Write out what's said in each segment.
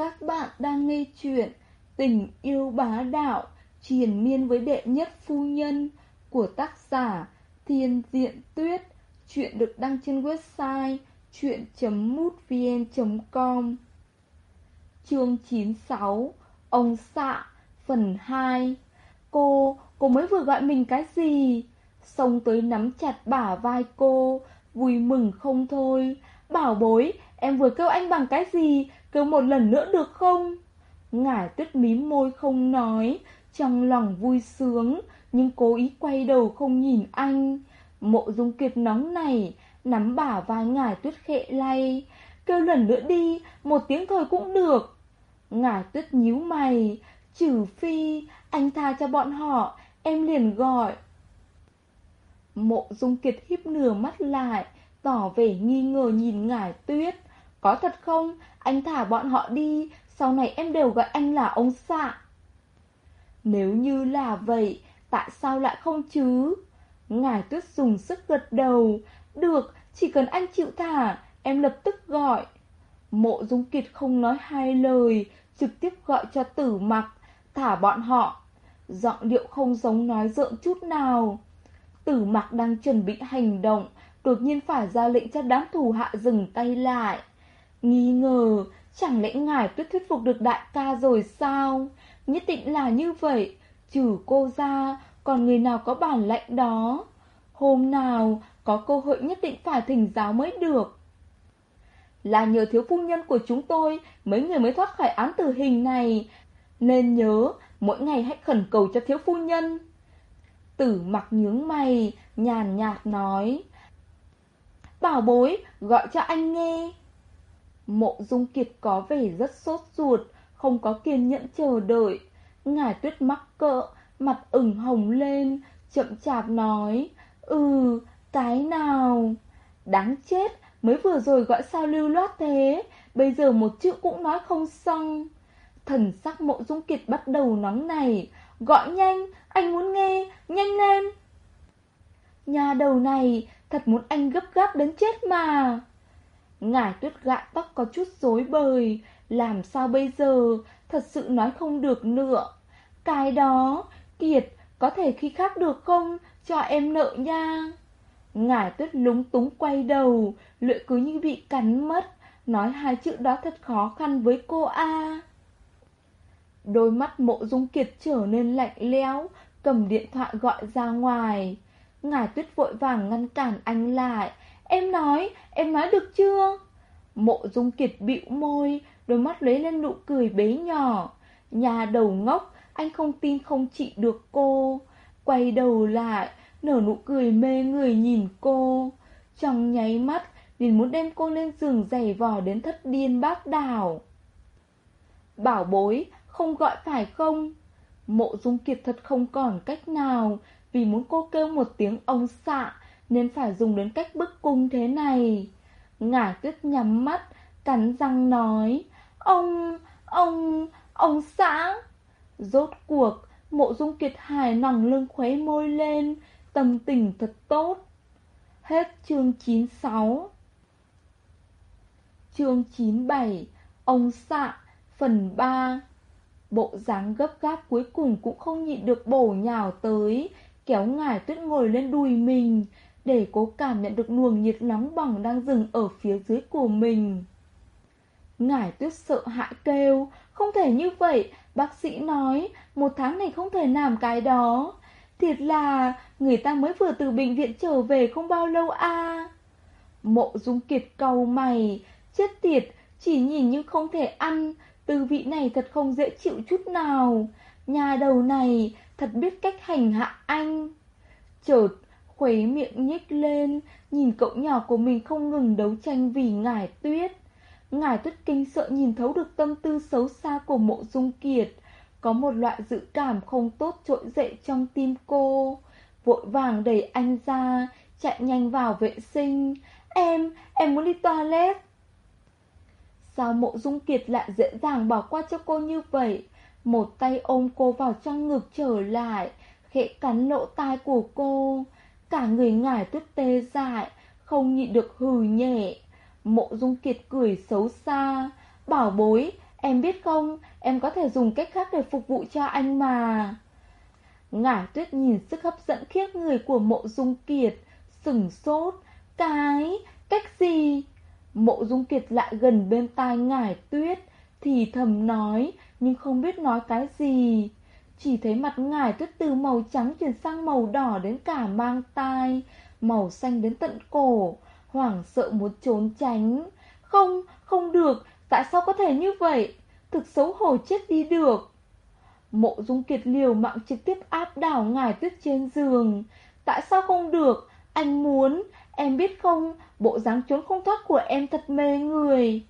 Các bạn đang nghe chuyện Tình yêu bá đạo Triền miên với đệ nhất phu nhân Của tác giả Thiên Diện Tuyết Chuyện được đăng trên website chuyện.mútvn.com Chương 96 Ông xạ Phần 2 Cô, cô mới vừa gọi mình cái gì? Xông tới nắm chặt bả vai cô Vui mừng không thôi Bảo bối, em vừa kêu anh bằng cái gì? Kêu một lần nữa được không? Ngải tuyết mím môi không nói, trong lòng vui sướng, nhưng cố ý quay đầu không nhìn anh. Mộ dung kiệt nóng này, nắm bả vai ngải tuyết khệ lay. Kêu lần nữa đi, một tiếng thôi cũng được. Ngải tuyết nhíu mày, trừ phi, anh tha cho bọn họ, em liền gọi. Mộ dung kiệt híp nửa mắt lại, tỏ vẻ nghi ngờ nhìn ngải tuyết. Có thật không? Anh thả bọn họ đi, sau này em đều gọi anh là ông xạ. Nếu như là vậy, tại sao lại không chứ? Ngài tuyết dùng sức gật đầu. Được, chỉ cần anh chịu thả, em lập tức gọi. Mộ Dung Kiệt không nói hai lời, trực tiếp gọi cho tử mặc, thả bọn họ. Giọng điệu không giống nói dượng chút nào. Tử mặc đang chuẩn bị hành động, đột nhiên phải ra lệnh cho đám thủ hạ dừng tay lại. Nghi ngờ, chẳng lẽ ngài tuyết thuyết phục được đại ca rồi sao? Nhất định là như vậy, trừ cô ra, còn người nào có bản lệnh đó? Hôm nào, có cơ hội nhất định phải thỉnh giáo mới được. Là nhờ thiếu phu nhân của chúng tôi, mấy người mới thoát khỏi án tử hình này. Nên nhớ, mỗi ngày hãy khẩn cầu cho thiếu phu nhân. Tử mặc nhướng mày, nhàn nhạt nói. Bảo bối, gọi cho anh nghe. Mộ Dung Kiệt có vẻ rất sốt ruột, không có kiên nhẫn chờ đợi. Ngải tuyết mắc cỡ, mặt ửng hồng lên, chậm chạp nói, Ừ, cái nào? Đáng chết, mới vừa rồi gọi sao lưu loát thế, bây giờ một chữ cũng nói không xong. Thần sắc mộ dung kiệt bắt đầu nóng này, gọi nhanh, anh muốn nghe, nhanh lên. Nhà đầu này, thật muốn anh gấp gáp đến chết mà ngài tuyết gạ tóc có chút rối bời, làm sao bây giờ, thật sự nói không được nữa. Cái đó, Kiệt, có thể khi khác được không, cho em nợ nha. ngài tuyết lúng túng quay đầu, lưỡi cứ như bị cắn mất, nói hai chữ đó thật khó khăn với cô A. Đôi mắt mộ dung kiệt trở nên lạnh lẽo, cầm điện thoại gọi ra ngoài. ngài tuyết vội vàng ngăn cản anh lại, Em nói, em nói được chưa? Mộ dung kiệt bĩu môi, đôi mắt lấy lên nụ cười bế nhỏ. Nhà đầu ngốc, anh không tin không trị được cô. Quay đầu lại, nở nụ cười mê người nhìn cô. Trong nháy mắt, liền muốn đem cô lên giường giày vò đến thất điên bác đảo. Bảo bối, không gọi phải không? Mộ dung kiệt thật không còn cách nào, vì muốn cô kêu một tiếng ông xạ, nên phải dùng đến cách bức cung thế này. Ngải tuyết nhắm mắt, cắn răng nói, ông, ông, ông xã. Rốt cuộc, mộ dung kiệt hài nòng lưng khuấy môi lên, tâm tình thật tốt. Hết chương 96 Chương 97 Ông xạ Phần 3 Bộ dáng gấp gáp cuối cùng cũng không nhịn được bổ nhào tới Kéo ngải tuyết ngồi lên đùi mình để cố cảm nhận được luồng nhiệt nóng bỏng đang dừng ở phía dưới của mình. Ngải tuyết sợ hãi kêu, không thể như vậy, bác sĩ nói, một tháng này không thể làm cái đó. Thiệt là, người ta mới vừa từ bệnh viện trở về không bao lâu a Mộ dung kiệt cầu mày, chết tiệt, chỉ nhìn nhưng không thể ăn, tư vị này thật không dễ chịu chút nào. Nhà đầu này thật biết cách hành hạ anh. Chợt, khuấy miệng nhếch lên, nhìn cậu nhỏ của mình không ngừng đấu tranh vì ngải tuyết. Ngải tuyết kinh sợ nhìn thấu được tâm tư xấu xa của mộ dung kiệt, có một loại dự cảm không tốt trỗi dậy trong tim cô. Vội vàng đẩy anh ra, chạy nhanh vào vệ sinh. Em, em muốn đi toilet. Sao mộ dung kiệt lại dễ dàng bỏ qua cho cô như vậy? Một tay ôm cô vào trong ngực trở lại, khẽ cắn lỗ tai của cô. Cả người ngải tuyết tê dại, không nhịn được hừ nhẹ. Mộ dung kiệt cười xấu xa. Bảo bối, em biết không, em có thể dùng cách khác để phục vụ cho anh mà. Ngải tuyết nhìn sức hấp dẫn khiếp người của mộ dung kiệt, sừng sốt, cái, cách gì? Mộ dung kiệt lại gần bên tai ngải tuyết, thì thầm nói, nhưng không biết nói cái gì. Chỉ thấy mặt ngải tuyết từ màu trắng chuyển sang màu đỏ đến cả mang tai, màu xanh đến tận cổ, hoảng sợ muốn trốn tránh. Không, không được, tại sao có thể như vậy? Thực xấu hổ chết đi được. Mộ dung kiệt liều mạng trực tiếp áp đảo ngải tuyết trên giường. Tại sao không được? Anh muốn, em biết không, bộ dáng trốn không thoát của em thật mê người.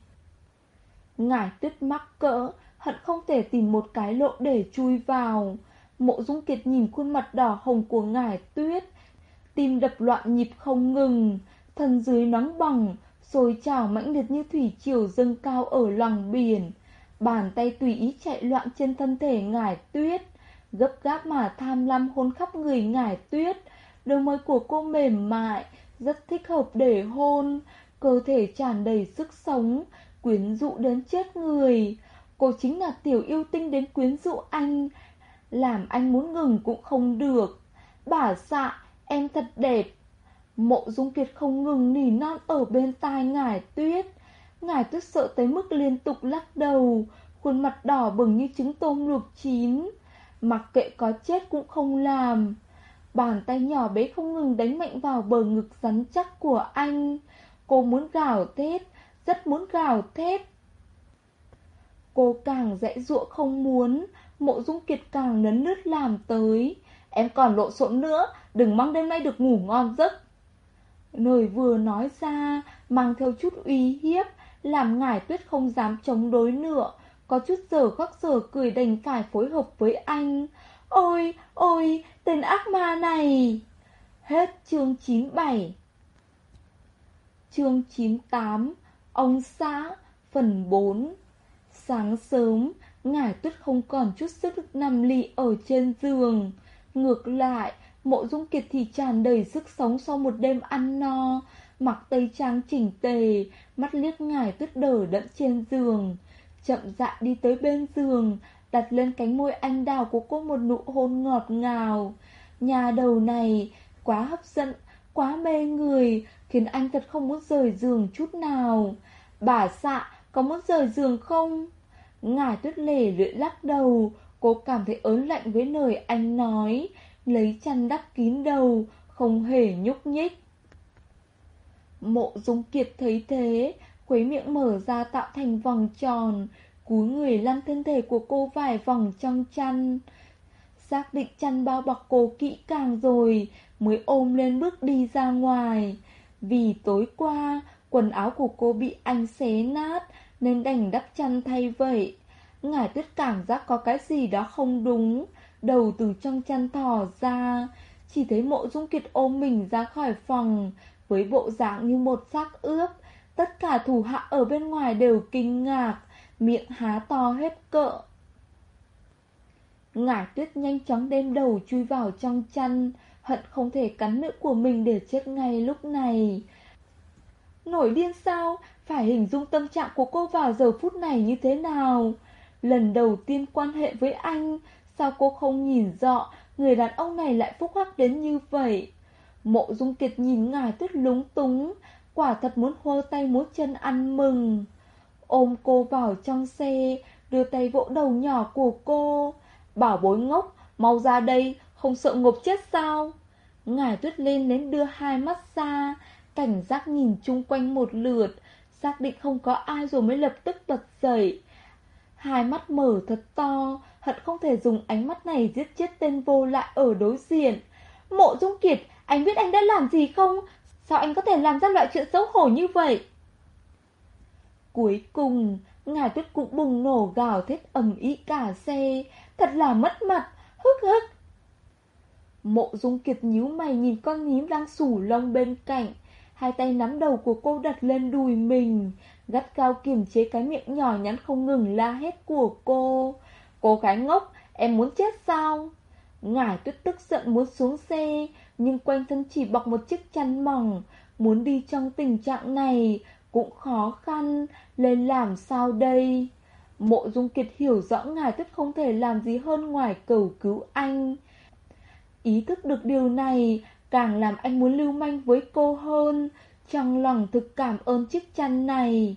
Ngải tuyết mắc cỡ, hận không thể tìm một cái lỗ để chui vào. Mộ dung kiệt nhìn khuôn mặt đỏ hồng của ngải tuyết, tim đập loạn nhịp không ngừng, thân dưới nóng bỏng, sôi trào mãnh liệt như thủy triều dâng cao ở lòng biển. Bàn tay tùy ý chạy loạn trên thân thể ngải tuyết, gấp gáp mà tham lam hôn khắp người ngải tuyết. Đôi môi của cô mềm mại, rất thích hợp để hôn, cơ thể tràn đầy sức sống, quyến rũ đến chết người. Cô chính là tiểu yêu tinh đến quyến rũ anh, làm anh muốn ngừng cũng không được. Bà dạ em thật đẹp. Mộ Dung Kiệt không ngừng nỉ non ở bên tai ngải tuyết. Ngải tuyết sợ tới mức liên tục lắc đầu, khuôn mặt đỏ bừng như trứng tôm luộc chín. Mặc kệ có chết cũng không làm. Bàn tay nhỏ bé không ngừng đánh mạnh vào bờ ngực rắn chắc của anh. Cô muốn gào thét, rất muốn gào thét. Cô càng dãy dụa không muốn, mộ dung kiệt càng nấn nứt làm tới. Em còn lộ xộn nữa, đừng mong đêm nay được ngủ ngon giấc. Lời vừa nói ra, mang theo chút uy hiếp, làm ngải tuyết không dám chống đối nữa, có chút giờ khắc giờ cười đành phải phối hợp với anh. Ôi, ôi, tên ác ma này! Hết chương 97 Chương 98 Ông xã Phần 4 Sáng sớm, ngải tuyết không còn chút sức lực nằm lì ở trên giường. Ngược lại, mộ dung kiệt thì tràn đầy sức sống sau một đêm ăn no, mặc tây trang chỉnh tề, mắt liếc ngải tuyết đờ đẫn trên giường. Chậm rãi đi tới bên giường, đặt lên cánh môi anh đào của cô một nụ hôn ngọt ngào. Nhà đầu này quá hấp dẫn, quá mê người, khiến anh thật không muốn rời giường chút nào. Bà xạ, có muốn rời giường không? Ngài tuyết lề lưỡi lắc đầu, cô cảm thấy ớn lạnh với lời anh nói, lấy chăn đắp kín đầu, không hề nhúc nhích. Mộ dung kiệt thấy thế, khuấy miệng mở ra tạo thành vòng tròn, cúi người lăn thân thể của cô vài vòng trong chăn. Xác định chăn bao bọc cô kỹ càng rồi, mới ôm lên bước đi ra ngoài. Vì tối qua, quần áo của cô bị anh xé nát, nên đành đắp chăn thay vậy. Ngải tuyết cảm giác có cái gì đó không đúng, đầu từ trong chăn thò ra, chỉ thấy mộ dung kiệt ôm mình ra khỏi phòng, với bộ dạng như một xác ướp. Tất cả thủ hạ ở bên ngoài đều kinh ngạc, miệng há to hết cỡ. Ngải tuyết nhanh chóng đem đầu chui vào trong chăn, hận không thể cắn nữ của mình để chết ngay lúc này. Nổi điên sao? Phải hình dung tâm trạng của cô vào giờ phút này như thế nào? Lần đầu tiên quan hệ với anh, sao cô không nhìn rõ người đàn ông này lại phúc hắc đến như vậy? Mộ Dung Kiệt nhìn ngài tuyết lúng túng, quả thật muốn hô tay múa chân ăn mừng. Ôm cô vào trong xe, đưa tay vỗ đầu nhỏ của cô. Bảo bối ngốc, mau ra đây, không sợ ngộp chết sao? Ngài tuyết lên đến đưa hai mắt ra, cảnh giác nhìn chung quanh một lượt, xác định không có ai rồi mới lập tức bật dậy. Hai mắt mở thật to, hận không thể dùng ánh mắt này giết chết tên vô lại ở đối diện. Mộ Dung Kiệt, anh biết anh đã làm gì không? Sao anh có thể làm ra loại chuyện xấu hổ như vậy? Cuối cùng, ngài tuyết cũng bùng nổ gào thét ầm ĩ cả xe, thật là mất mặt, hức hức. Mộ Dung Kiệt nhíu mày nhìn con nhím đang sủ lông bên cạnh, hai tay nắm đầu của cô đặt lên đùi mình, gắt cao kiềm chế cái miệng nhỏ nhắn không ngừng la hét của cô. Cô gái ngốc, em muốn chết sao? Ngải tuyết tức giận muốn xuống xe, nhưng quanh thân chỉ bọc một chiếc chăn mỏng, muốn đi trong tình trạng này cũng khó khăn, lên làm sao đây? Mộ Dung Kiệt hiểu rõ ngài tuyết không thể làm gì hơn ngoài cầu cứu anh. Ý thức được điều này càng làm anh muốn lưu manh với cô hơn, trong lòng thực cảm ơn chiếc chăn này.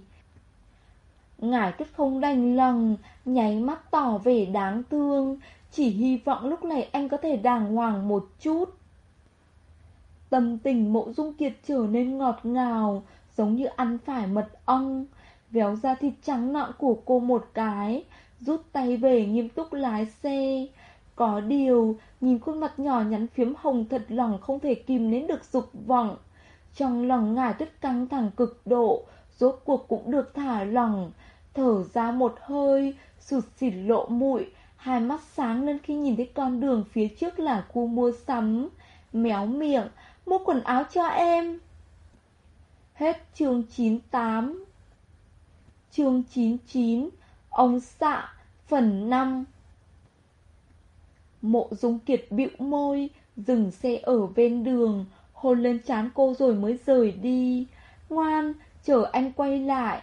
Ngài tuyết không đành lòng, nháy mắt tỏ vẻ đáng thương, chỉ hy vọng lúc này anh có thể đàng hoàng một chút. Tâm tình mộ dung kiệt trở nên ngọt ngào, giống như ăn phải mật ong véo ra thịt trắng nõn của cô một cái, rút tay về nghiêm túc lái xe. Có điều, nhìn khuôn mặt nhỏ nhắn phiếm hồng thật lòng không thể kìm nén được dục vọng. Trong lòng ngài tuyết căng thẳng cực độ, rốt cuộc cũng được thả lỏng, thở ra một hơi, sụt xịt lộ mũi, hai mắt sáng lên khi nhìn thấy con đường phía trước là khu mua sắm. Méo miệng, mua quần áo cho em. Hết chương 98 Chương 99 Ông xạ Phần 5 Mộ dung kiệt bĩu môi Dừng xe ở bên đường Hôn lên trán cô rồi mới rời đi. Ngoan Chờ anh quay lại.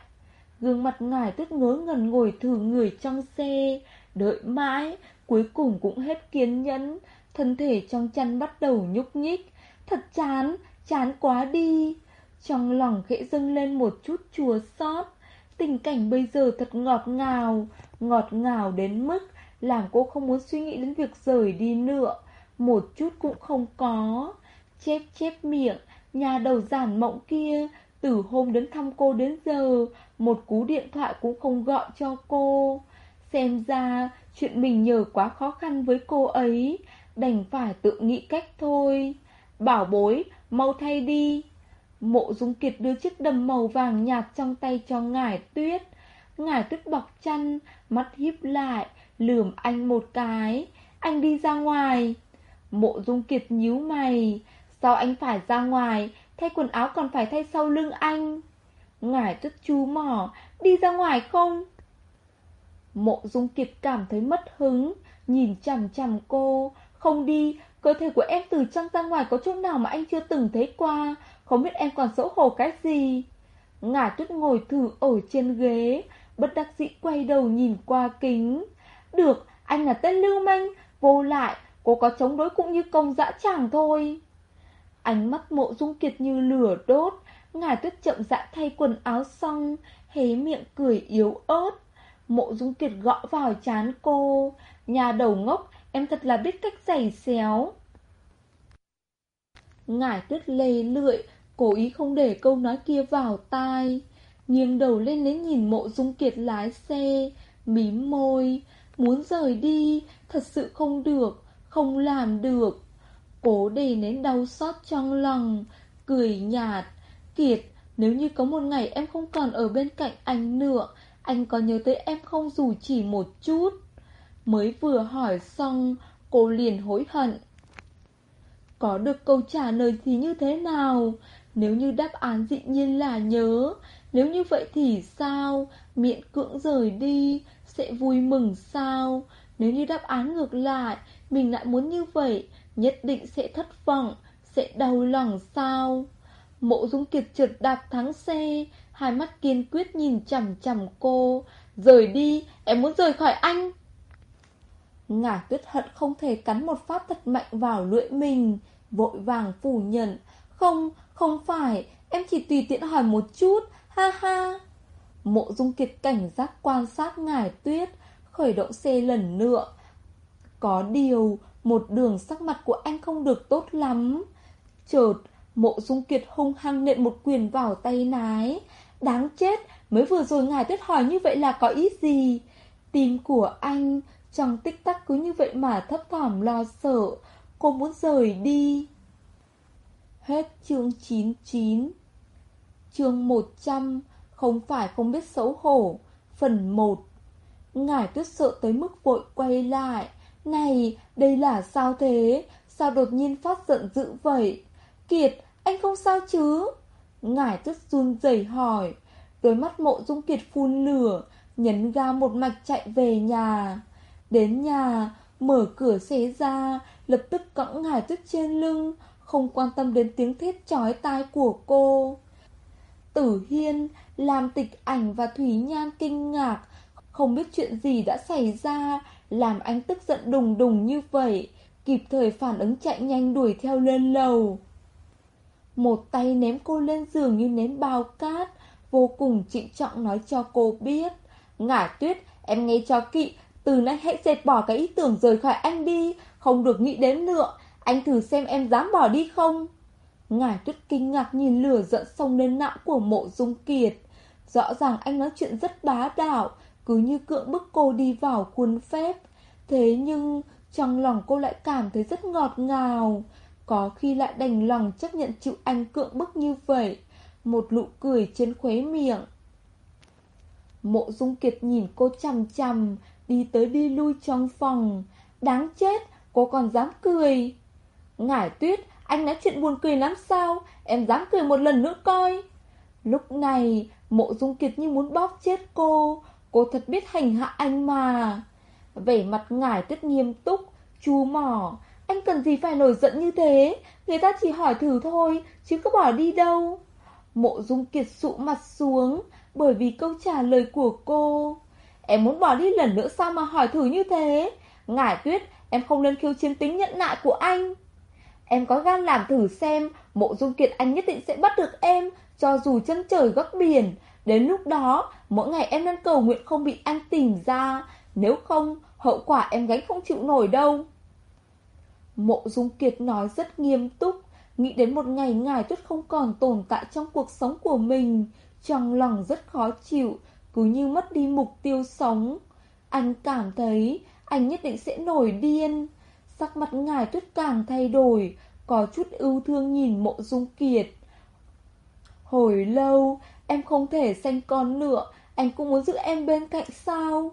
Gương mặt ngài tuyết ngớ ngẩn ngồi thử người trong xe. Đợi mãi Cuối cùng cũng hết kiên nhẫn. Thân thể trong chăn bắt đầu nhúc nhích. Thật chán Chán quá đi. Trong lòng khẽ dâng lên một chút chùa xót. Tình cảnh bây giờ thật ngọt ngào, ngọt ngào đến mức làm cô không muốn suy nghĩ đến việc rời đi nữa, một chút cũng không có. Chép chép miệng, nhà đầu giản mộng kia, từ hôm đến thăm cô đến giờ, một cú điện thoại cũng không gọi cho cô. Xem ra, chuyện mình nhờ quá khó khăn với cô ấy, đành phải tự nghĩ cách thôi. Bảo bối, mau thay đi. Mộ Dung Kiệt đưa chiếc đầm màu vàng nhạt trong tay cho ngải tuyết. Ngải tuyết bọc chăn, mắt híp lại, lườm anh một cái. Anh đi ra ngoài. Mộ Dung Kiệt nhíu mày. Sao anh phải ra ngoài, thay quần áo còn phải thay sau lưng anh. Ngải tuyết chú mỏ, đi ra ngoài không? Mộ Dung Kiệt cảm thấy mất hứng, nhìn chằm chằm cô. Không đi, cơ thể của em từ trong ra ngoài có chỗ nào mà anh chưa từng thấy qua không biết em còn xấu hổ cái gì Ngả tuyết ngồi thử ở trên ghế Bất đắc dĩ quay đầu nhìn qua kính được, anh là tên lưu manh Vô lại, cô có chống đối cũng như công dã tràng thôi. Ánh mắt mộ dung kiệt như lửa đốt Ngài tuyết chậm rãi thay quần áo xong Hé miệng cười yếu ớt. Mộ dung kiệt gõ vào chán cô. Nhà đầu ngốc Em thật là biết cách giày xéo. Ngải tuyết lê lưỡi Cố ý không để câu nói kia vào tai. Nghiêng đầu lên lấy nhìn mộ dung kiệt lái xe Mím môi. Muốn rời đi, Thật sự không được, Không làm được. Cố để nén đau xót trong lòng, Cười nhạt. Kiệt, Nếu như có một ngày em không còn ở bên cạnh anh nữa, Anh có nhớ tới em không dù chỉ một chút? Mới vừa hỏi xong, Cô liền hối hận. Có được câu trả lời thì như thế nào? Nếu như đáp án dĩ nhiên là nhớ, Nếu như vậy thì sao? Miệng cưỡng rời đi, Sẽ vui mừng sao? Nếu như đáp án ngược lại, Mình lại muốn như vậy, Nhất định sẽ thất vọng, Sẽ đau lòng sao? Mộ dung kiệt trượt đạp thắng xe Hai mắt kiên quyết nhìn chằm chằm cô. Rời đi, Em muốn rời khỏi anh. Ngả tuyết hận không thể cắn một phát thật mạnh vào lưỡi mình Vội vàng phủ nhận Không, không phải, em chỉ tùy tiện hỏi một chút, ha ha. Mộ dung kiệt cảnh giác quan sát ngải tuyết, khởi động xe lần nữa. Có điều, một đường sắc mặt của anh không được tốt lắm. Chợt, mộ dung kiệt hung hăng nện một quyền vào tay nái. Đáng chết, mới vừa rồi ngài tuyết hỏi như vậy là có ý gì? Tim của anh, trong tích tắc cứ như vậy mà thấp thỏm lo sợ. Cô muốn rời đi. Hết chương 99 Chương 100 Không phải không biết xấu hổ Phần 1 Ngải tuyết sợ tới mức vội quay lại Này, đây là sao thế? Sao đột nhiên phát giận dữ vậy? Kiệt, anh không sao chứ? Ngải tuyết run rẩy hỏi Đôi mắt mộ dung kiệt phun lửa Nhấn ga một mạch chạy về nhà Đến nhà Mở cửa xé ra Lập tức cõng ngải tuyết trên lưng không quan tâm đến tiếng thét chói tai của cô. Tử Hiên làm tịch ảnh và Thủy Nhan kinh ngạc, Không biết chuyện gì đã xảy ra, làm anh tức giận đùng đùng như vậy, kịp thời phản ứng chạy nhanh đuổi theo lên lầu. Một tay ném cô lên giường như ném bao cát, vô cùng trịnh trọng nói cho cô biết. ngả tuyết, em nghe cho kỵ, từ nay hãy dẹp bỏ cái ý tưởng rời khỏi anh đi, không được nghĩ đến nữa, anh thử xem em dám bỏ đi không? Ngải tuyết kinh ngạc nhìn lửa giận sông lên não của mộ dung kiệt. Rõ ràng anh nói chuyện rất bá đạo, cứ như cưỡng bức cô đi vào khuôn phép. Thế nhưng, trong lòng cô lại cảm thấy rất ngọt ngào. Có khi lại đành lòng chấp nhận chịu anh cưỡng bức như vậy. Một nụ cười trên khóe miệng. Mộ dung kiệt nhìn cô chằm chằm, đi tới đi lui trong phòng. Đáng chết, cô còn dám cười. Ngải tuyết, anh nói chuyện buồn cười lắm sao? Em dám cười một lần nữa coi. Lúc này, mộ dung kiệt như muốn bóp chết cô. Cô thật biết hành hạ anh mà. Vẻ mặt ngải tuyết nghiêm túc, chu mỏ. Anh cần gì phải nổi giận như thế? Người ta chỉ hỏi thử thôi, chứ có bỏ đi đâu. Mộ dung kiệt sụ mặt xuống, bởi vì câu trả lời của cô. Em muốn bỏ đi lần nữa sao mà hỏi thử như thế? Ngải tuyết, em không nên khiêu chiến tính nhận nại của anh. Em có gan làm thử xem, mộ dung kiệt anh nhất định sẽ bắt được em, cho dù chân trời góc biển. Đến lúc đó, mỗi ngày em nên cầu nguyện không bị anh tìm ra. Nếu không, hậu quả em gánh không chịu nổi đâu. Mộ dung kiệt nói rất nghiêm túc, nghĩ đến một ngày ngài tuyết không còn tồn tại trong cuộc sống của mình. Trong lòng rất khó chịu, cứ như mất đi mục tiêu sống. Anh cảm thấy anh nhất định sẽ nổi điên. Sắc mặt ngài tuyết càng thay đổi, có chút ưu thương nhìn mộ dung kiệt. Hồi lâu, em không thể sanh con nữa, anh cũng muốn giữ em bên cạnh sao?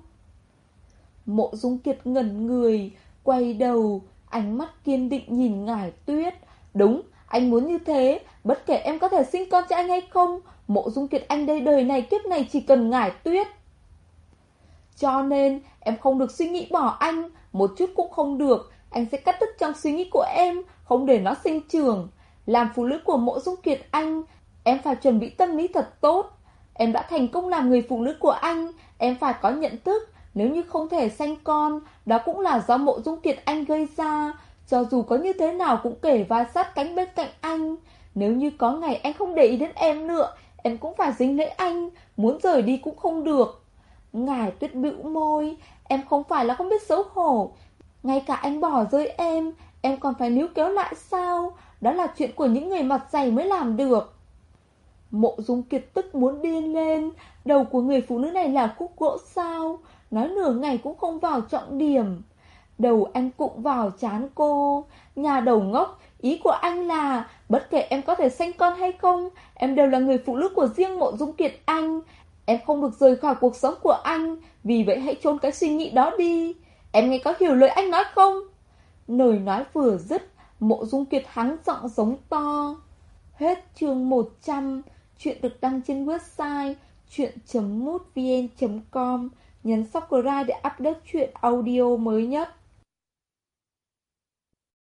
Mộ dung kiệt ngẩn người, quay đầu, ánh mắt kiên định nhìn ngải tuyết. Đúng, anh muốn như thế, bất kể em có thể sinh con cho anh hay không, mộ dung kiệt anh đây đời này kiếp này chỉ cần ngải tuyết. Cho nên, em không được suy nghĩ bỏ anh, một chút cũng không được, anh sẽ cắt đứt trong suy nghĩ của em, không để nó sinh trưởng. Làm phụ nữ của mộ dung kiệt anh, em phải chuẩn bị tâm lý thật tốt. Em đã thành công làm người phụ nữ của anh, em phải có nhận thức, nếu như không thể sanh con, đó cũng là do mộ dung kiệt anh gây ra. Cho dù có như thế nào cũng kể vai sát cánh bên cạnh anh. Nếu như có ngày anh không để ý đến em nữa, em cũng phải dính lấy anh, muốn rời đi cũng không được. Ngài tuyết bĩu môi, em không phải là không biết xấu hổ, ngay cả anh bỏ rơi em, em còn phải níu kéo lại sao? Đó là chuyện của những người mặt dày mới làm được. Mộ dung kiệt tức muốn điên lên, đầu của người phụ nữ này là khúc gỗ sao? Nói nửa ngày cũng không vào trọng điểm. Đầu anh cụng vào chán cô. Nhà đầu ngốc, ý của anh là bất kể em có thể sanh con hay không, em đều là người phụ nữ của riêng mộ dung kiệt anh. Em không được rời khỏi cuộc sống của anh, vì vậy hãy trốn cái suy nghĩ đó đi. Em nghe có hiểu lời anh nói không? Lời nói vừa dứt, mộ dung kiệt hắng giọng giống to. Hết chương 100, chuyện được đăng trên website chuyện.mútvn.com. Nhấn subscribe để update chuyện audio mới nhất.